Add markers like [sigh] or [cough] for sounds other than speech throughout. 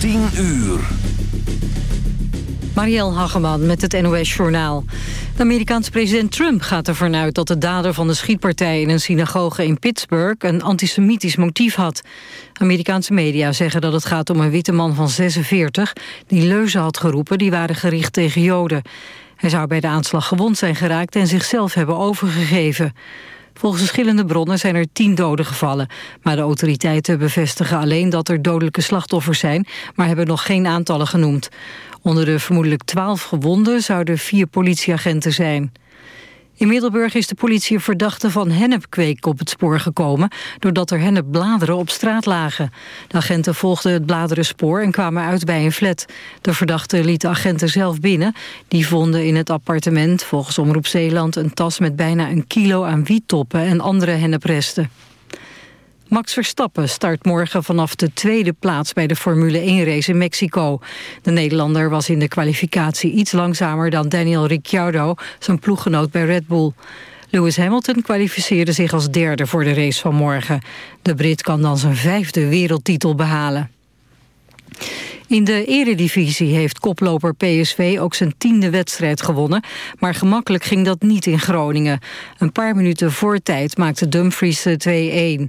10 uur. Marielle Hageman met het NOS-journaal. De Amerikaanse president Trump gaat ervan uit dat de dader van de schietpartij in een synagoge in Pittsburgh een antisemitisch motief had. Amerikaanse media zeggen dat het gaat om een witte man van 46 die leuzen had geroepen die waren gericht tegen Joden. Hij zou bij de aanslag gewond zijn geraakt en zichzelf hebben overgegeven. Volgens verschillende bronnen zijn er tien doden gevallen. Maar de autoriteiten bevestigen alleen dat er dodelijke slachtoffers zijn... maar hebben nog geen aantallen genoemd. Onder de vermoedelijk twaalf gewonden zouden vier politieagenten zijn. In Middelburg is de politie verdachte van hennepkweek op het spoor gekomen... doordat er hennepbladeren op straat lagen. De agenten volgden het bladerenspoor en kwamen uit bij een flat. De verdachte liet de agenten zelf binnen. Die vonden in het appartement, volgens Omroep Zeeland... een tas met bijna een kilo aan wiettoppen en andere hennepresten. Max Verstappen start morgen vanaf de tweede plaats bij de Formule 1-race in Mexico. De Nederlander was in de kwalificatie iets langzamer dan Daniel Ricciardo, zijn ploeggenoot bij Red Bull. Lewis Hamilton kwalificeerde zich als derde voor de race van morgen. De Brit kan dan zijn vijfde wereldtitel behalen. In de eredivisie heeft koploper PSV ook zijn tiende wedstrijd gewonnen. Maar gemakkelijk ging dat niet in Groningen. Een paar minuten voor tijd maakte Dumfries 2-1.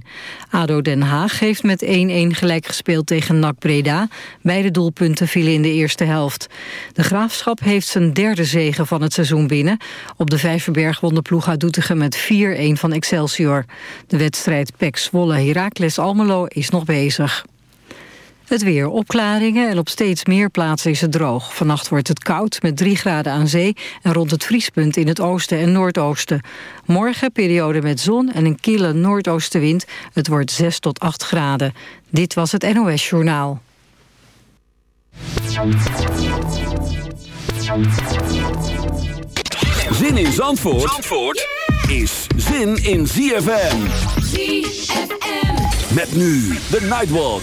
ADO Den Haag heeft met 1-1 gelijk gespeeld tegen NAC Breda. Beide doelpunten vielen in de eerste helft. De Graafschap heeft zijn derde zege van het seizoen binnen. Op de Vijverberg won de ploeg uit Doetinchem met 4-1 van Excelsior. De wedstrijd PEC Zwolle Heracles Almelo is nog bezig. Het weer opklaringen en op steeds meer plaatsen is het droog. Vannacht wordt het koud met 3 graden aan zee en rond het vriespunt in het oosten en noordoosten. Morgen periode met zon en een kille noordoostenwind. Het wordt 6 tot 8 graden. Dit was het NOS Journaal. Zin in Zandvoort, Zandvoort is zin in ZFM. ZFM. Met nu de Nightwalk.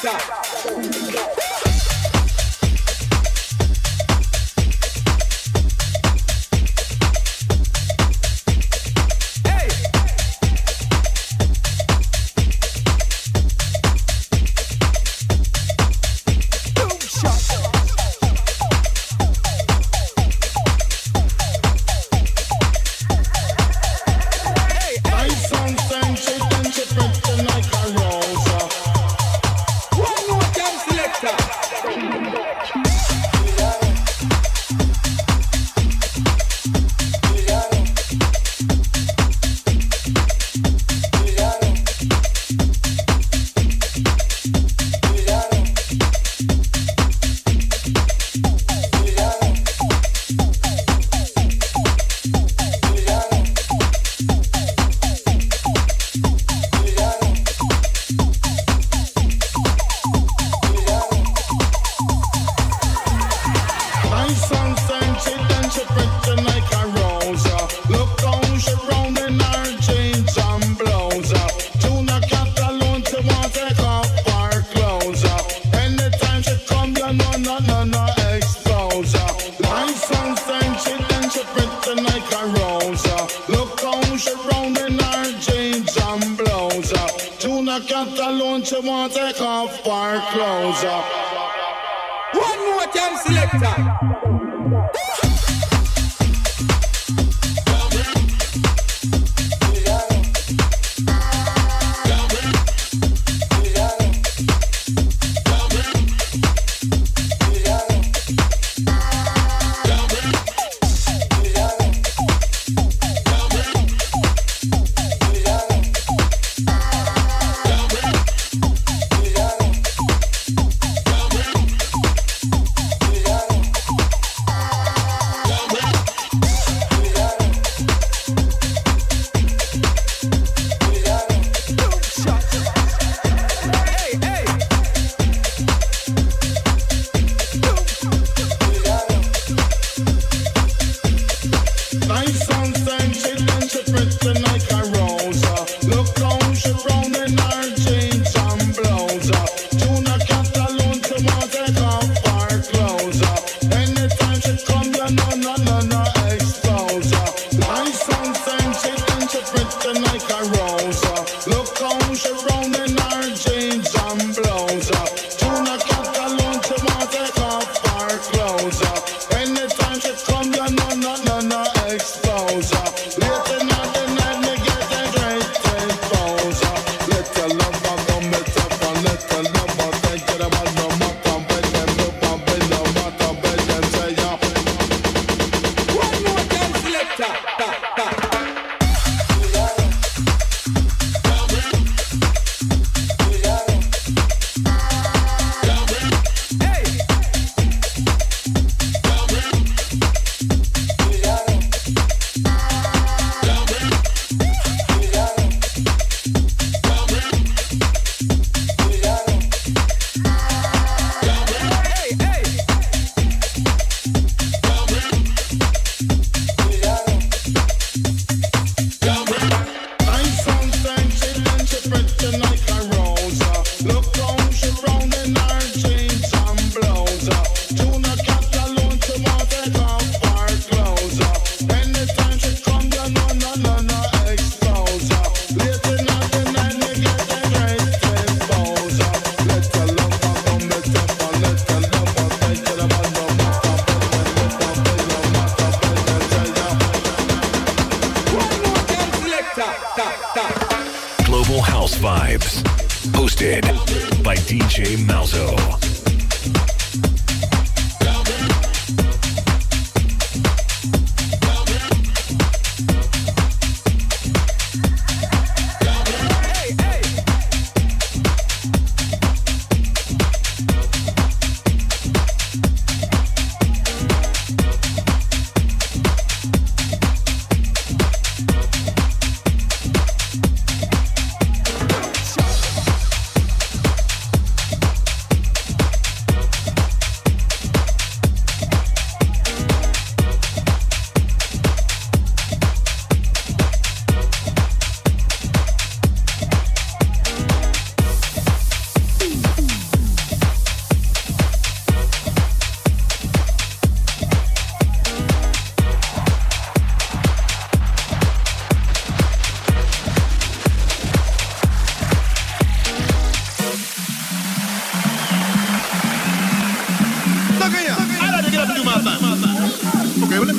stop.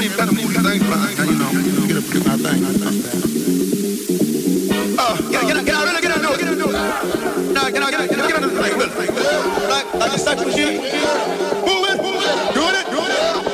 ain't that a moody thing, but I, you know, get up, get my thing. Uh, get, get, get out, really, get out, of it, get out, do it. Nah, get out, get out, get out, get out of the thing, really. Like, like a sex machine. Move it, move it, doing it, doing it.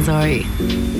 Malzo.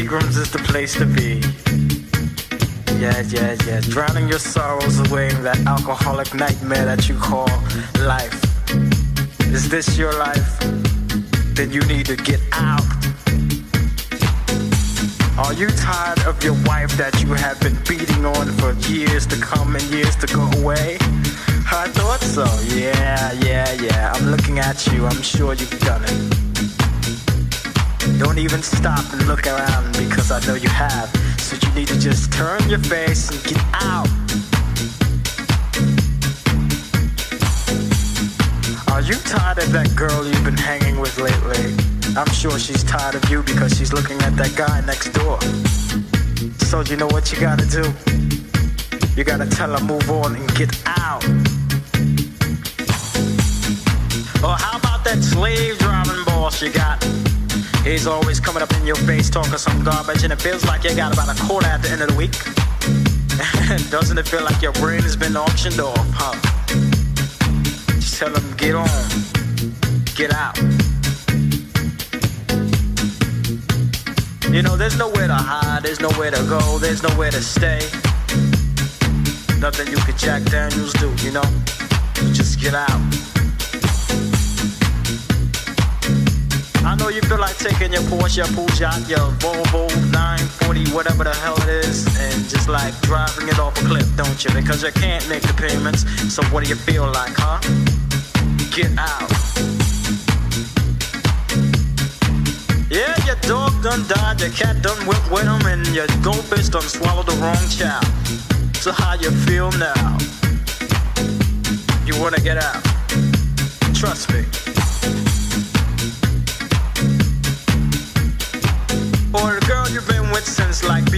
Seagram's is the place to be. Yeah, yeah, yeah. Drowning your sorrows away in that alcoholic nightmare that you call life. Is this your life? Then you need to get out. Are you tired of your wife that you have been beating on for years to come and years to go away? I thought so. Yeah, yeah, yeah. I'm looking at you. I'm sure you've done it. Don't even stop and look around because I know you have. So you need to just turn your face and get out. Are you tired of that girl you've been hanging with lately? I'm sure she's tired of you because she's looking at that guy next door. So you know what you gotta do? You gotta tell her move on and get out. Or how about that slave driving boss you got? He's always coming up in your face talking some garbage, and it feels like you got about a quarter at the end of the week. [laughs] Doesn't it feel like your brain has been auctioned off, huh? Just tell him, get on, get out. You know, there's nowhere to hide, there's nowhere to go, there's nowhere to stay. Nothing you can Jack Daniels do, you know? Just get out. I know you feel like taking your Porsche, your Peugeot, your Volvo 940, whatever the hell it is, and just like driving it off a cliff, don't you? Because you can't make the payments. So what do you feel like, huh? Get out. Yeah, your dog done died, your cat done went with him, and your goldfish done swallowed the wrong child. So how you feel now? You wanna get out? Trust me.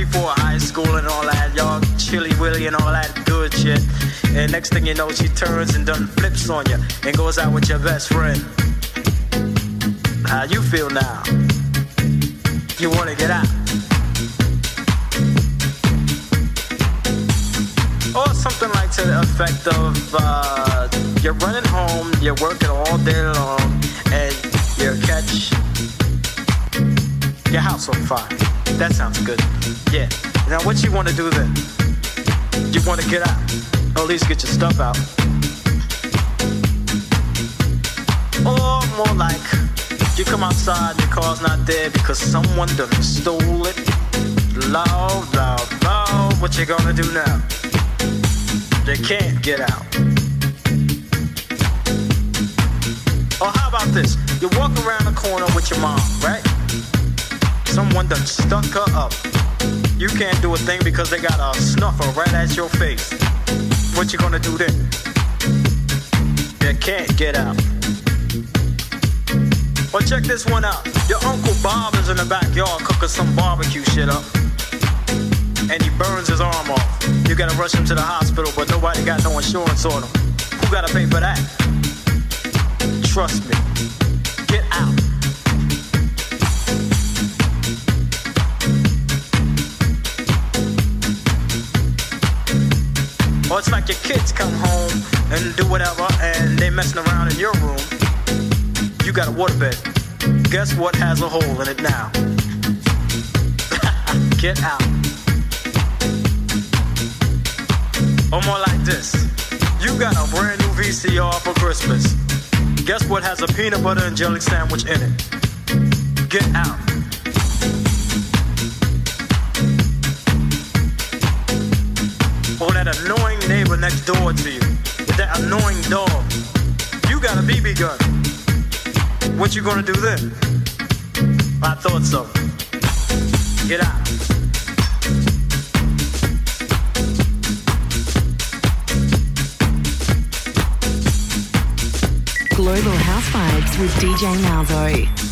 Like before high school and all that, y'all chilly willy and all that good shit. And next thing you know, she turns and done flips on you and goes out with your best friend. How you feel now? You wanna get out? Or something like to the effect of uh, you're running home, you're working all day long, and you catch your house on fire. That sounds good. Yeah. Now what you want to do then? You want to get out, or at least get your stuff out. Or more like, you come outside, your car's not there because someone done stole it. Loud, loud, loud. What you gonna do now? They can't get out. Or how about this? You walk around the corner with your mom, right? Someone done stuck her up. You can't do a thing because they got a snuffer right at your face. What you gonna do then? You can't get out. Well, check this one out. Your Uncle Bob is in the backyard cooking some barbecue shit up. And he burns his arm off. You gotta rush him to the hospital, but nobody got no insurance on him. Who gotta pay for that? Trust me. It's like your kids come home and do whatever and they messing around in your room. You got a waterbed. Guess what has a hole in it now? [laughs] Get out. Or more like this. You got a brand new VCR for Christmas. Guess what has a peanut butter and jelly sandwich in it? Get out. Or that annoying neighbor next door to you. With that annoying dog. You got a BB gun. What you gonna do then? I thought so. Get out. Global House Vibes with DJ Malzo.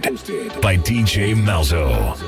hosted by DJ Malzo.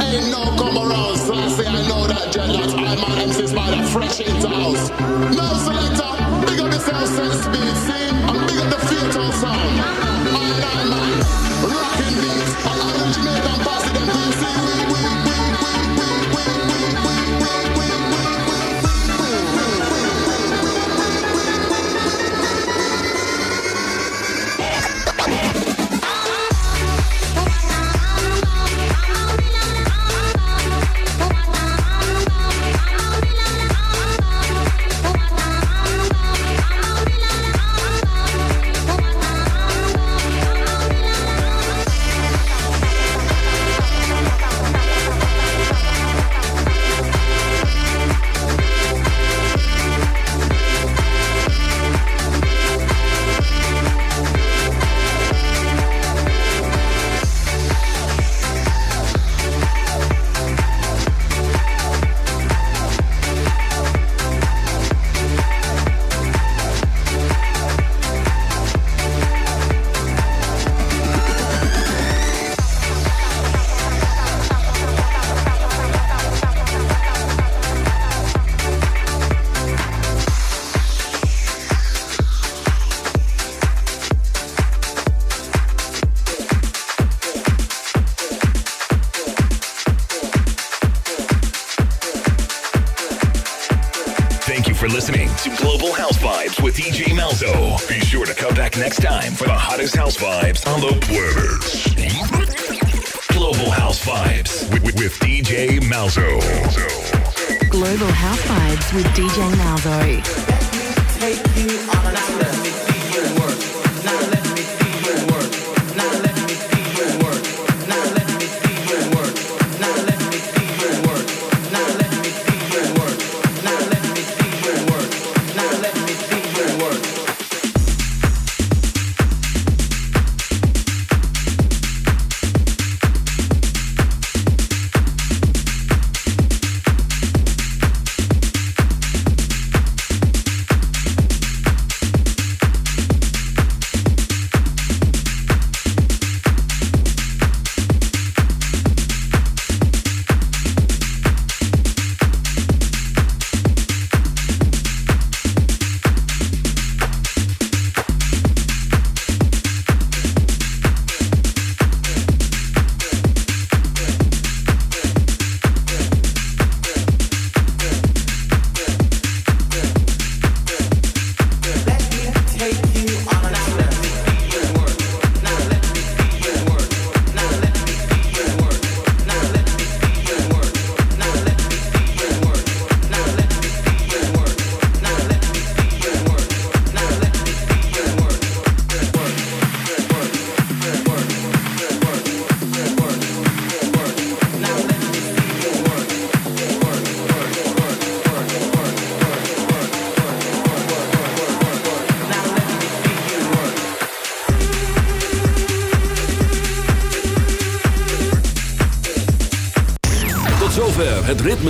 Ain't no come around, so I say I know that dreadlocks. I'm an MC's by the fresh in the house. No selector, big up yourself, sense speed, see? And big up the future sound. I'm that man, rocking beats. I'm Jamaican, passing them, see? We, we, we, we, we, we, we.